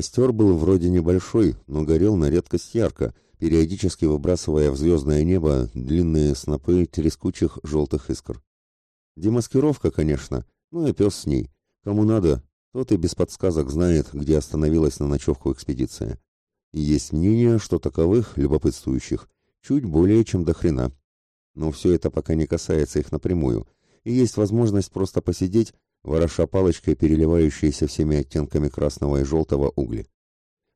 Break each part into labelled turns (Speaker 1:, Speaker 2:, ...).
Speaker 1: Костер был вроде небольшой, но горел на редкость ярко, периодически выбрасывая в звездное небо длинные снопы трескучих желтых искр. Демаскировка, конечно, ну и пес с ней. Кому надо, тот и без подсказок знает, где остановилась на ночевку экспедиция. И есть мнение, что таковых, любопытствующих, чуть более чем до хрена. Но все это пока не касается их напрямую, и есть возможность просто посидеть, вороша палочкой переливающиеся всеми оттенками красного и желтого угли.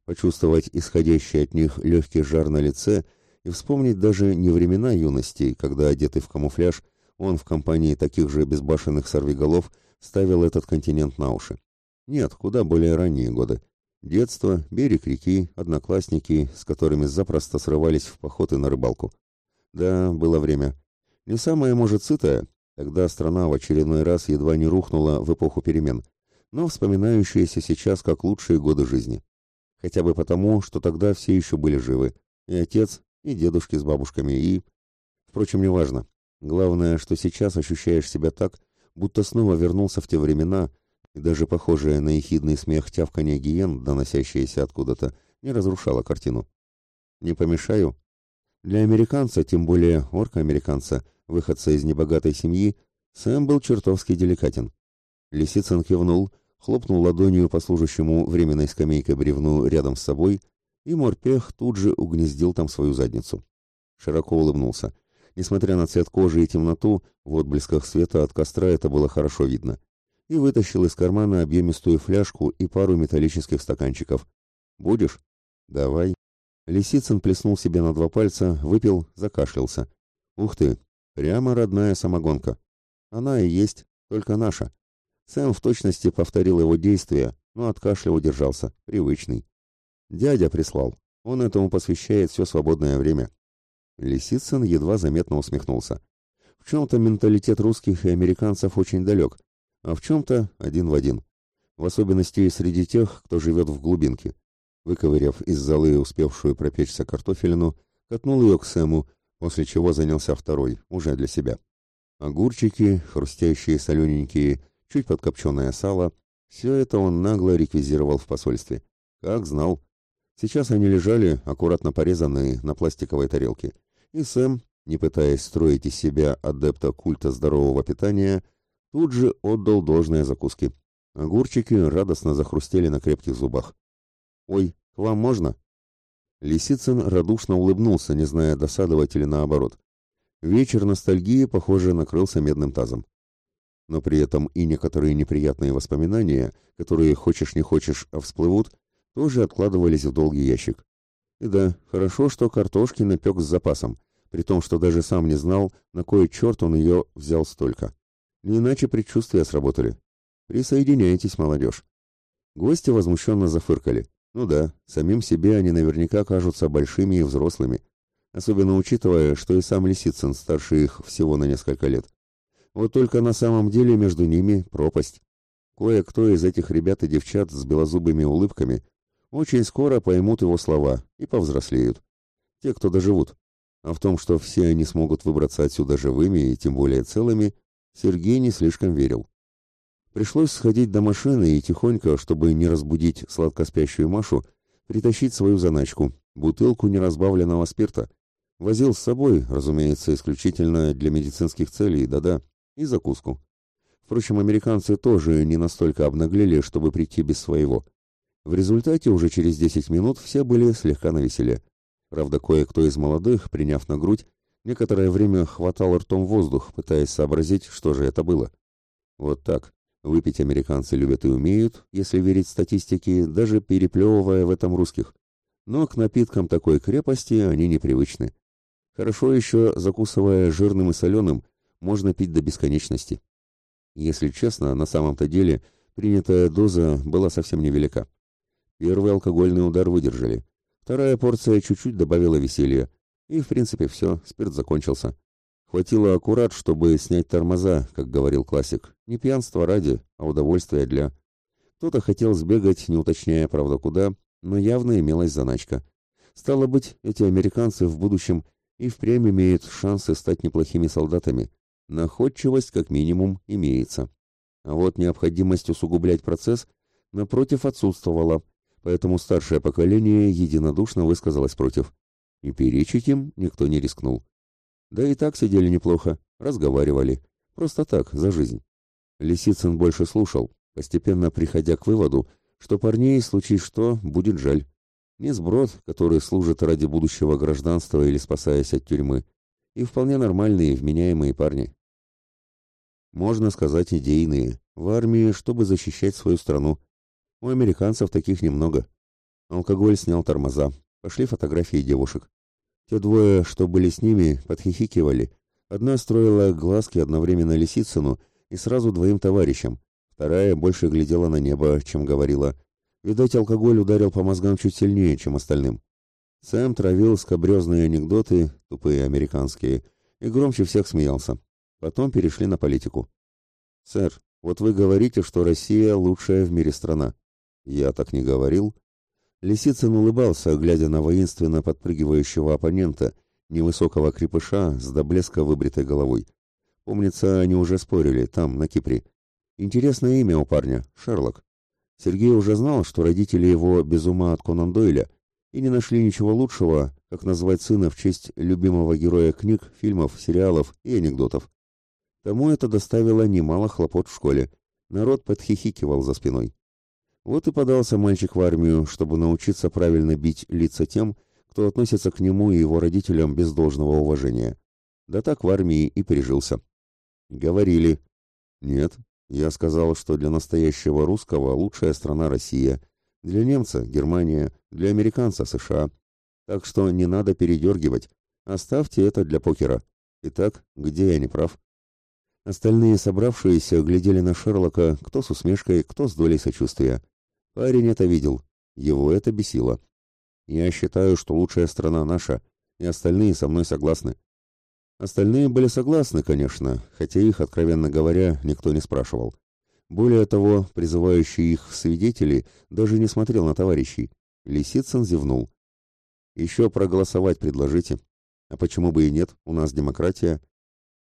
Speaker 1: Почувствовать исходящий от них легкий жар на лице и вспомнить даже не времена юности, когда, одетый в камуфляж, он в компании таких же безбашенных сорвиголов ставил этот континент на уши. Нет, куда более ранние годы. Детство, берег реки, одноклассники, с которыми запросто срывались в походы на рыбалку. Да, было время. Не самое, может, сытое, Тогда страна в очередной раз едва не рухнула в эпоху перемен, но вспоминающаяся сейчас как лучшие годы жизни. Хотя бы потому, что тогда все еще были живы. И отец, и дедушки с бабушками, и... Впрочем, неважно. Главное, что сейчас ощущаешь себя так, будто снова вернулся в те времена, и даже похожее на ехидный смех тявканье гиен, доносящееся откуда-то, не разрушало картину. «Не помешаю?» Для американца, тем более орка-американца, выходца из небогатой семьи, Сэм был чертовски деликатен. Лисицын кивнул, хлопнул ладонью по служащему временной скамейкой бревну рядом с собой, и морпех тут же угнездил там свою задницу. Широко улыбнулся. Несмотря на цвет кожи и темноту, в отблесках света от костра это было хорошо видно. И вытащил из кармана объемистую фляжку и пару металлических стаканчиков. «Будешь?» «Давай». Лисицын плеснул себе на два пальца, выпил, закашлялся. «Ух ты, Прямо родная самогонка. Она и есть, только наша. Сэм в точности повторил его действия, но от кашля удержался, привычный. Дядя прислал. Он этому посвящает все свободное время. Лисицын едва заметно усмехнулся. В чем-то менталитет русских и американцев очень далек, а в чем-то один в один. В особенности среди тех, кто живет в глубинке. Выковыряв из золы успевшую пропечься картофелину, катнул ее к Сэму после чего занялся второй, уже для себя. Огурчики, хрустящие солененькие, чуть подкопченное сало — все это он нагло реквизировал в посольстве. Как знал. Сейчас они лежали, аккуратно порезанные, на пластиковой тарелке. И Сэм, не пытаясь строить из себя адепта культа здорового питания, тут же отдал должное закуски. Огурчики радостно захрустели на крепких зубах. «Ой, к вам можно?» Лисицын радушно улыбнулся, не зная, досадовать или наоборот. Вечер ностальгии, похоже, накрылся медным тазом. Но при этом и некоторые неприятные воспоминания, которые хочешь не хочешь, а всплывут, тоже откладывались в долгий ящик. И да, хорошо, что картошки напек с запасом, при том, что даже сам не знал, на кой черт он ее взял столько. Не иначе предчувствия сработали. Присоединяйтесь, молодежь. Гости возмущенно зафыркали. Ну да, самим себе они наверняка кажутся большими и взрослыми, особенно учитывая, что и сам Лисицын старше их всего на несколько лет. Вот только на самом деле между ними пропасть. Кое-кто из этих ребят и девчат с белозубыми улыбками очень скоро поймут его слова и повзрослеют. Те, кто доживут. А в том, что все они смогут выбраться отсюда живыми и тем более целыми, Сергей не слишком верил. Пришлось сходить до машины и тихонько, чтобы не разбудить сладко спящую Машу, притащить свою заначку, бутылку неразбавленного спирта. Возил с собой, разумеется, исключительно для медицинских целей, да-да, и закуску. Впрочем, американцы тоже не настолько обнаглели, чтобы прийти без своего. В результате уже через 10 минут все были слегка навеселе. Правда, кое-кто из молодых, приняв на грудь, некоторое время хватал ртом воздух, пытаясь сообразить, что же это было. Вот так, Выпить американцы любят и умеют, если верить статистике, даже переплевывая в этом русских. Но к напиткам такой крепости они непривычны. Хорошо еще, закусывая жирным и соленым, можно пить до бесконечности. Если честно, на самом-то деле принятая доза была совсем невелика. Первый алкогольный удар выдержали. Вторая порция чуть-чуть добавила веселья. И, в принципе, все, спирт закончился. Хватило аккурат, чтобы снять тормоза, как говорил классик. Не пьянство ради, а удовольствие для... Кто-то хотел сбегать, не уточняя, правда, куда, но явно имелась заначка. Стало быть, эти американцы в будущем и впрямь имеют шансы стать неплохими солдатами. Находчивость, как минимум, имеется. А вот необходимость усугублять процесс, напротив, отсутствовала, поэтому старшее поколение единодушно высказалось против. И перечить им никто не рискнул. Да и так сидели неплохо, разговаривали. Просто так, за жизнь. Лисицын больше слушал, постепенно приходя к выводу, что парней, случись что, будет жаль. Не сброд, который служит ради будущего гражданства или спасаясь от тюрьмы, и вполне нормальные, вменяемые парни. Можно сказать, идейные, в армии, чтобы защищать свою страну. У американцев таких немного. Алкоголь снял тормоза, пошли фотографии девушек. Те двое, что были с ними, подхихикивали. Одна строила глазки одновременно Лисицыну и сразу двоим товарищам. Вторая больше глядела на небо, чем говорила. Видать, алкоголь ударил по мозгам чуть сильнее, чем остальным. Сэм травил скобрезные анекдоты, тупые американские, и громче всех смеялся. Потом перешли на политику. «Сэр, вот вы говорите, что Россия лучшая в мире страна». «Я так не говорил». Лисицын улыбался, глядя на воинственно подпрыгивающего оппонента, невысокого крепыша с до блеска выбритой головой. Помнится, они уже спорили, там, на Кипре. Интересное имя у парня — Шерлок. Сергей уже знал, что родители его без ума от Конан Дойля и не нашли ничего лучшего, как назвать сына в честь любимого героя книг, фильмов, сериалов и анекдотов. Тому это доставило немало хлопот в школе. Народ подхихикивал за спиной. Вот и подался мальчик в армию, чтобы научиться правильно бить лица тем, кто относится к нему и его родителям без должного уважения. Да так в армии и прижился. Говорили. Нет, я сказал, что для настоящего русского лучшая страна Россия, для немца Германия, для американца США. Так что не надо передергивать. Оставьте это для покера. Итак, где я не прав? Остальные собравшиеся глядели на Шерлока кто с усмешкой, кто с долей сочувствия. Парень это видел. Его это бесило. Я считаю, что лучшая страна наша, и остальные со мной согласны. Остальные были согласны, конечно, хотя их, откровенно говоря, никто не спрашивал. Более того, призывающий их свидетели даже не смотрел на товарищей. Лисицын зевнул. «Еще проголосовать предложите. А почему бы и нет? У нас демократия.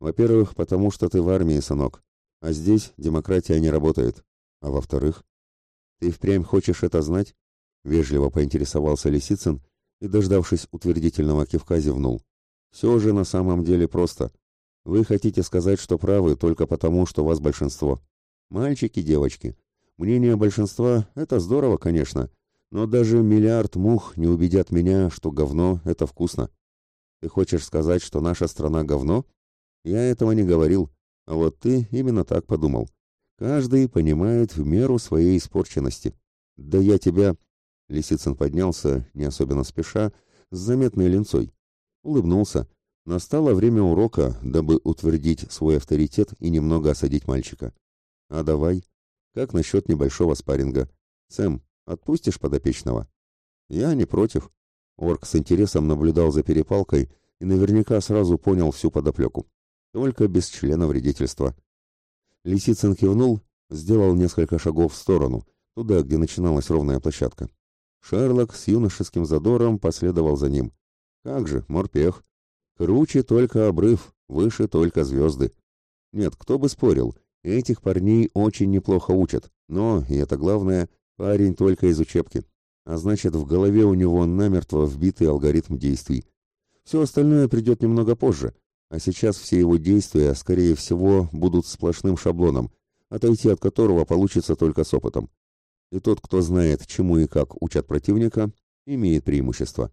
Speaker 1: Во-первых, потому что ты в армии, сынок. А здесь демократия не работает. А во-вторых, ты впрямь хочешь это знать?» Вежливо поинтересовался Лисицын и, дождавшись утвердительного кивка, зевнул. Все же на самом деле просто. Вы хотите сказать, что правы только потому, что вас большинство. Мальчики, девочки. Мнение большинства – это здорово, конечно, но даже миллиард мух не убедят меня, что говно – это вкусно. Ты хочешь сказать, что наша страна говно? Я этого не говорил, а вот ты именно так подумал. Каждый понимает в меру своей испорченности. Да я тебя... Лисицын поднялся, не особенно спеша, с заметной линцой улыбнулся. Настало время урока, дабы утвердить свой авторитет и немного осадить мальчика. А давай. Как насчет небольшого спарринга? Сэм, отпустишь подопечного? Я не против. Орк с интересом наблюдал за перепалкой и наверняка сразу понял всю подоплеку. Только без члена вредительства. Лисицын кивнул, сделал несколько шагов в сторону, туда, где начиналась ровная площадка. Шерлок с юношеским задором последовал за ним. Как же, морпех. Круче только обрыв, выше только звезды. Нет, кто бы спорил, этих парней очень неплохо учат, но, и это главное, парень только из учебки. А значит, в голове у него намертво вбитый алгоритм действий. Все остальное придет немного позже, а сейчас все его действия, скорее всего, будут сплошным шаблоном, отойти от которого получится только с опытом. И тот, кто знает, чему и как учат противника, имеет преимущество.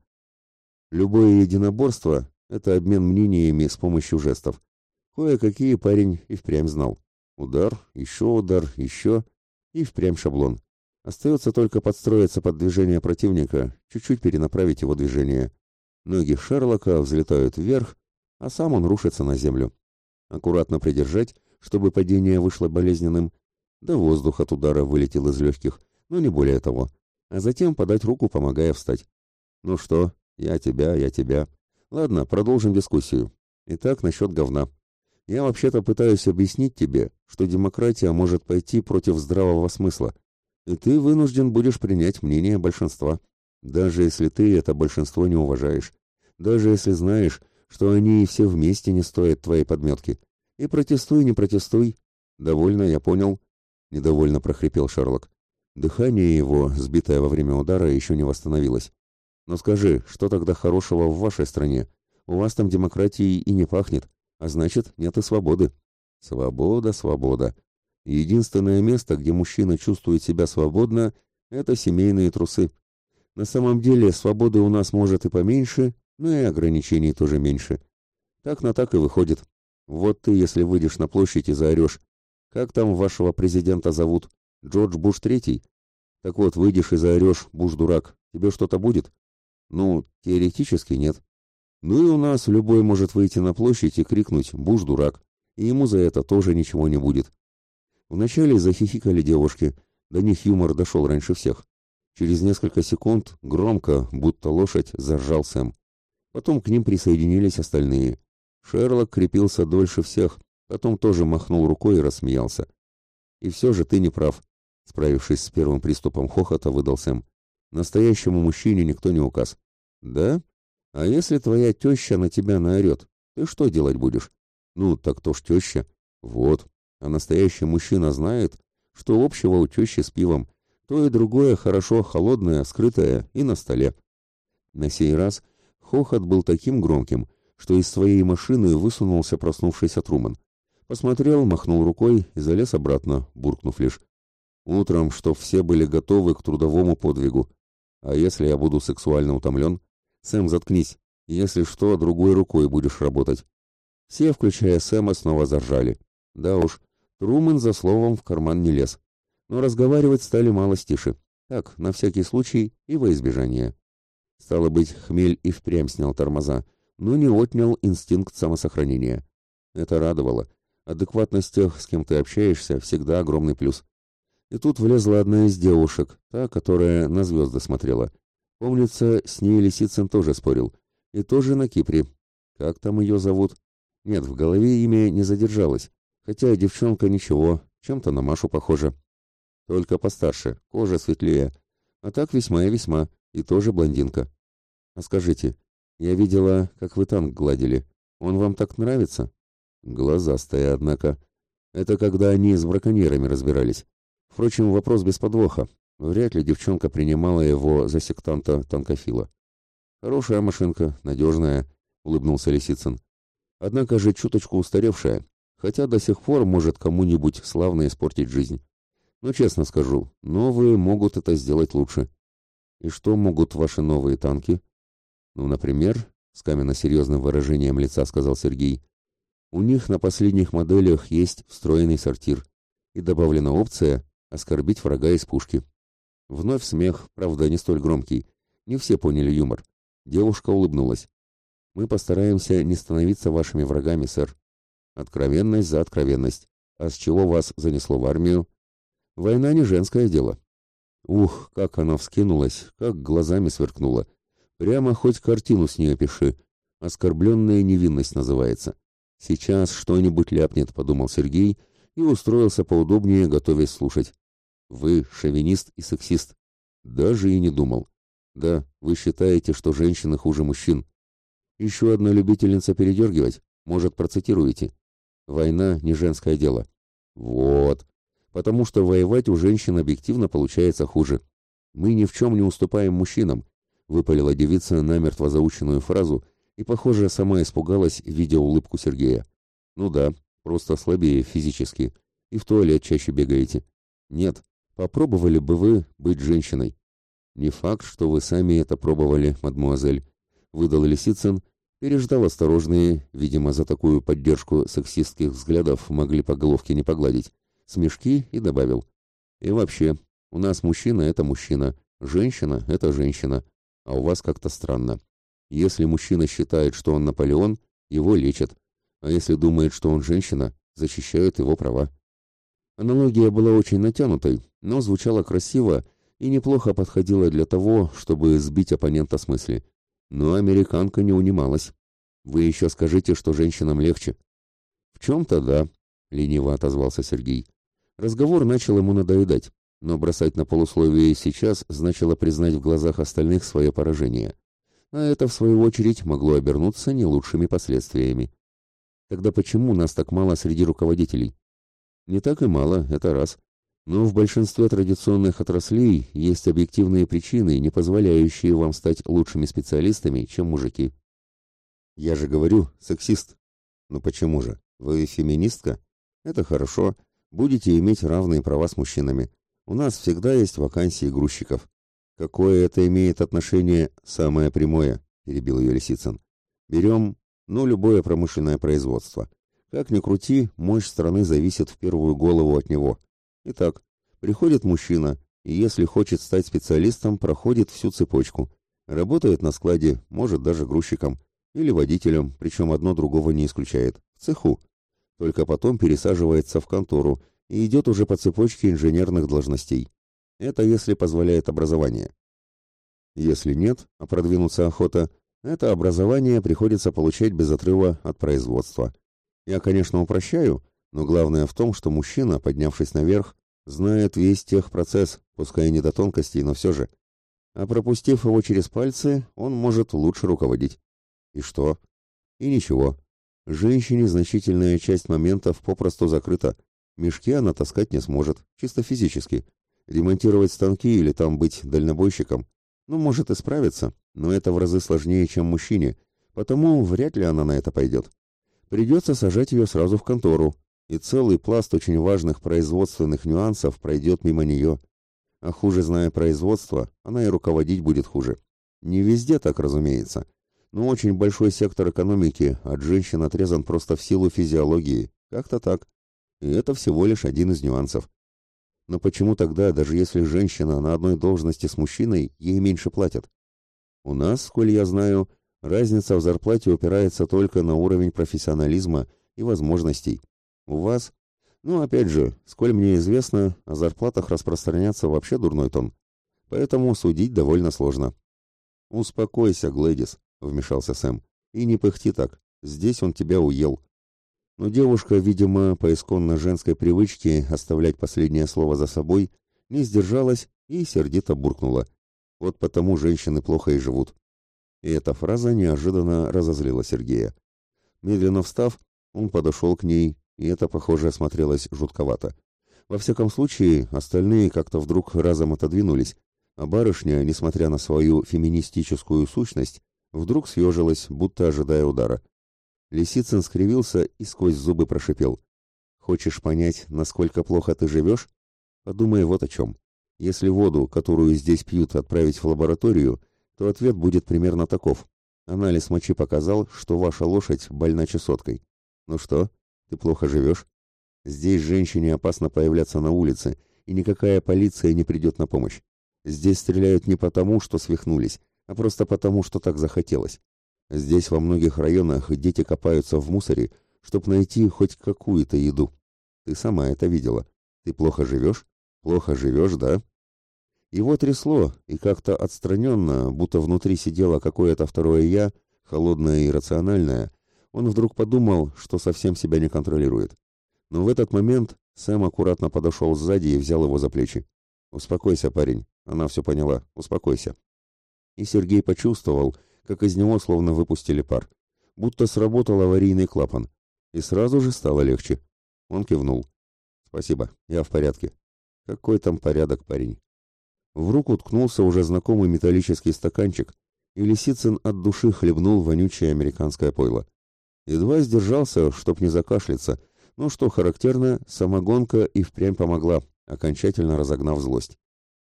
Speaker 1: Любое единоборство — это обмен мнениями с помощью жестов. Кое-какие парень и впрямь знал. Удар, еще удар, еще и впрямь шаблон. Остается только подстроиться под движение противника, чуть-чуть перенаправить его движение. Ноги Шерлока взлетают вверх, а сам он рушится на землю. Аккуратно придержать, чтобы падение вышло болезненным, да воздух от удара вылетел из легких, но не более того. А затем подать руку, помогая встать. Ну что, я тебя, я тебя. Ладно, продолжим дискуссию. Итак, насчет говна. Я вообще-то пытаюсь объяснить тебе, что демократия может пойти против здравого смысла, и ты вынужден будешь принять мнение большинства, даже если ты это большинство не уважаешь, даже если знаешь, что они все вместе не стоят твоей подметки. И протестуй, не протестуй. Довольно, я понял. Недовольно прохрипел Шерлок. Дыхание его, сбитое во время удара, еще не восстановилось. Но скажи, что тогда хорошего в вашей стране? У вас там демократии и не пахнет, а значит, нет и свободы. Свобода, свобода. Единственное место, где мужчина чувствует себя свободно, это семейные трусы. На самом деле, свободы у нас может и поменьше, но и ограничений тоже меньше. Так на так и выходит. Вот ты, если выйдешь на площадь и заорешь, как там вашего президента зовут? Джордж Буш Третий? Так вот, выйдешь и заорешь, Буш дурак, тебе что-то будет? Ну, теоретически нет. Ну и у нас любой может выйти на площадь и крикнуть «Буш дурак», и ему за это тоже ничего не будет. Вначале захихикали девушки, до них юмор дошел раньше всех. Через несколько секунд громко, будто лошадь, заржал Сэм. Потом к ним присоединились остальные. Шерлок крепился дольше всех, потом тоже махнул рукой и рассмеялся. «И все же ты не прав», — справившись с первым приступом хохота, выдал Сэм. «Настоящему мужчине никто не указ». «Да? А если твоя теща на тебя наорет, ты что делать будешь?» «Ну, так то ж теща». «Вот, а настоящий мужчина знает, что общего у тещи с пивом. То и другое хорошо холодное, скрытое и на столе. На сей раз хохот был таким громким, что из своей машины высунулся проснувшийся Труман. Посмотрел, махнул рукой и залез обратно, буркнув лишь. Утром, чтоб все были готовы к трудовому подвигу. А если я буду сексуально утомлен? Сэм, заткнись. Если что, другой рукой будешь работать. Все, включая Сэма, снова заржали. Да уж, Трумэн за словом в карман не лез. Но разговаривать стали мало тише. Так, на всякий случай и во избежание. Стало быть, хмель и впрямь снял тормоза, но не отнял инстинкт самосохранения. Это радовало. Адекватность тех, с кем ты общаешься, всегда огромный плюс. И тут влезла одна из девушек, та, которая на звезды смотрела. Помнится, с ней Лисицын тоже спорил. И тоже на Кипре. Как там ее зовут? Нет, в голове имя не задержалось. Хотя девчонка ничего, чем-то на Машу похожа. Только постарше, кожа светлее. А так весьма и весьма, и тоже блондинка. А скажите, я видела, как вы танк гладили. Он вам так нравится? Глазастая, однако. Это когда они с браконьерами разбирались. Впрочем, вопрос без подвоха. Вряд ли девчонка принимала его за сектанта-танкофила. «Хорошая машинка, надежная», — улыбнулся Лисицын. «Однако же чуточку устаревшая, хотя до сих пор может кому-нибудь славно испортить жизнь. Но честно скажу, новые могут это сделать лучше. И что могут ваши новые танки? Ну, например, с каменно-серьезным выражением лица сказал Сергей, у них на последних моделях есть встроенный сортир и добавлена опция оскорбить врага из пушки. Вновь смех, правда, не столь громкий. Не все поняли юмор. Девушка улыбнулась. Мы постараемся не становиться вашими врагами, сэр. Откровенность за откровенность. А с чего вас занесло в армию? Война не женское дело. Ух, как она вскинулась, как глазами сверкнула. Прямо хоть картину с ней опиши. Оскорбленная невинность называется. Сейчас что-нибудь ляпнет, подумал Сергей и устроился поудобнее, готовясь слушать. Вы шовинист и сексист. Даже и не думал. Да, вы считаете, что женщины хуже мужчин. Еще одна любительница передергивать. Может, процитируете? Война не женское дело. Вот. Потому что воевать у женщин объективно получается хуже. Мы ни в чем не уступаем мужчинам, выпалила девица намертво заученную фразу и, похоже, сама испугалась, видя улыбку Сергея. Ну да, просто слабее физически. И в туалет чаще бегаете. Нет, попробовали бы вы быть женщиной. Не факт, что вы сами это пробовали, мадмуазель, выдал Лисицын Переждал осторожные, видимо, за такую поддержку сексистских взглядов могли по головке не погладить, смешки и добавил. И вообще, у нас мужчина — это мужчина, женщина — это женщина, а у вас как-то странно. Если мужчина считает, что он Наполеон, его лечат, а если думает, что он женщина, защищают его права. Аналогия была очень натянутой, но звучала красиво и неплохо подходила для того, чтобы сбить оппонента с мысли. Но американка не унималась. Вы еще скажите, что женщинам легче. В чем-то да, лениво отозвался Сергей. Разговор начал ему надоедать, но бросать на полусловие сейчас значило признать в глазах остальных свое поражение. А это, в свою очередь, могло обернуться не лучшими последствиями. Тогда почему нас так мало среди руководителей? Не так и мало, это раз. Но в большинстве традиционных отраслей есть объективные причины, не позволяющие вам стать лучшими специалистами, чем мужики. Я же говорю, сексист. Ну почему же? Вы феминистка? Это хорошо. Будете иметь равные права с мужчинами. У нас всегда есть вакансии грузчиков. Какое это имеет отношение самое прямое, перебил ее Лисицын. Берем, ну, любое промышленное производство. Как ни крути, мощь страны зависит в первую голову от него. Итак, приходит мужчина, и если хочет стать специалистом, проходит всю цепочку. Работает на складе, может даже грузчиком. Или водителем, причем одно другого не исключает. В цеху. Только потом пересаживается в контору и идет уже по цепочке инженерных должностей. Это если позволяет образование. Если нет, а продвинуться охота, это образование приходится получать без отрыва от производства. Я, конечно, упрощаю, но главное в том, что мужчина, поднявшись наверх, знает весь техпроцесс, пускай и не до тонкостей, но все же. А пропустив его через пальцы, он может лучше руководить. И что? И ничего. Женщине значительная часть моментов попросту закрыта. Мешки она таскать не сможет, чисто физически. Ремонтировать станки или там быть дальнобойщиком. Ну, может и справиться, но это в разы сложнее, чем мужчине, потому вряд ли она на это пойдет. Придется сажать ее сразу в контору, и целый пласт очень важных производственных нюансов пройдет мимо нее. А хуже зная производство, она и руководить будет хуже. Не везде так, разумеется. Но очень большой сектор экономики от женщин отрезан просто в силу физиологии. Как-то так. И это всего лишь один из нюансов. Но почему тогда, даже если женщина на одной должности с мужчиной, ей меньше платят? У нас, сколь я знаю, разница в зарплате упирается только на уровень профессионализма и возможностей. У вас? Ну, опять же, сколь мне известно, о зарплатах распространяться вообще дурной тон. Поэтому судить довольно сложно. «Успокойся, Глэдис», — вмешался Сэм. «И не пыхти так. Здесь он тебя уел». Но девушка, видимо, по исконно женской привычке оставлять последнее слово за собой, не сдержалась и сердито буркнула. Вот потому женщины плохо и живут. И эта фраза неожиданно разозлила Сергея. Медленно встав, он подошел к ней и это, похоже, смотрелось жутковато. Во всяком случае, остальные как-то вдруг разом отодвинулись, а барышня, несмотря на свою феминистическую сущность, вдруг съежилась, будто ожидая удара. Лисицын скривился и сквозь зубы прошипел. «Хочешь понять, насколько плохо ты живешь? Подумай вот о чем. Если воду, которую здесь пьют, отправить в лабораторию, то ответ будет примерно таков. Анализ мочи показал, что ваша лошадь больна чесоткой. Ну что, ты плохо живешь? Здесь женщине опасно появляться на улице, и никакая полиция не придет на помощь. Здесь стреляют не потому, что свихнулись, а просто потому, что так захотелось. Здесь во многих районах дети копаются в мусоре, чтобы найти хоть какую-то еду. Ты сама это видела. Ты плохо живешь? Плохо живешь, да? Его трясло, и как-то отстраненно, будто внутри сидело какое-то второе «я», холодное и рациональное, он вдруг подумал, что совсем себя не контролирует. Но в этот момент Сэм аккуратно подошел сзади и взял его за плечи. «Успокойся, парень. Она все поняла. Успокойся». И Сергей почувствовал, как из него словно выпустили пар. Будто сработал аварийный клапан. И сразу же стало легче. Он кивнул. «Спасибо, я в порядке». «Какой там порядок, парень?» В руку ткнулся уже знакомый металлический стаканчик, и Лисицын от души хлебнул вонючее американское пойло. Едва сдержался, чтоб не закашляться, но, что характерно, самогонка и впрямь помогла, окончательно разогнав злость.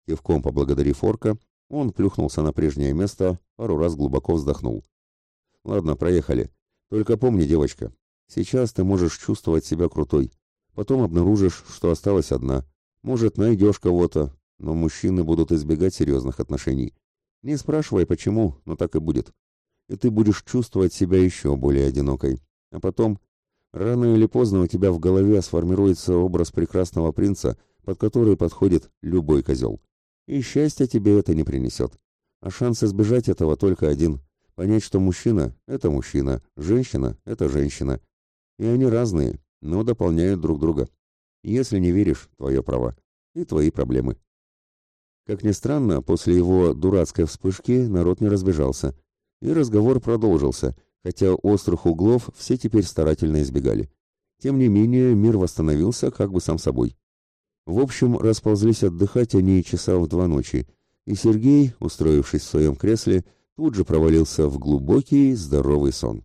Speaker 1: Кивком поблагодарив орка, он плюхнулся на прежнее место, пару раз глубоко вздохнул. «Ладно, проехали. Только помни, девочка, сейчас ты можешь чувствовать себя крутой. Потом обнаружишь, что осталась одна. Может, найдешь кого-то, но мужчины будут избегать серьезных отношений. Не спрашивай, почему, но так и будет и ты будешь чувствовать себя еще более одинокой. А потом, рано или поздно у тебя в голове сформируется образ прекрасного принца, под который подходит любой козел. И счастья тебе это не принесет. А шанс избежать этого только один – понять, что мужчина – это мужчина, женщина – это женщина. И они разные, но дополняют друг друга. Если не веришь – твое право. И твои проблемы. Как ни странно, после его дурацкой вспышки народ не разбежался – и разговор продолжился, хотя острых углов все теперь старательно избегали. Тем не менее, мир восстановился как бы сам собой. В общем, расползлись отдыхать они часа в два ночи, и Сергей, устроившись в своем кресле, тут же провалился в глубокий, здоровый сон.